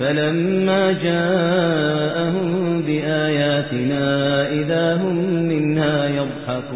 فلما جاءهم بآياتنا إذا هم منها يضحكون.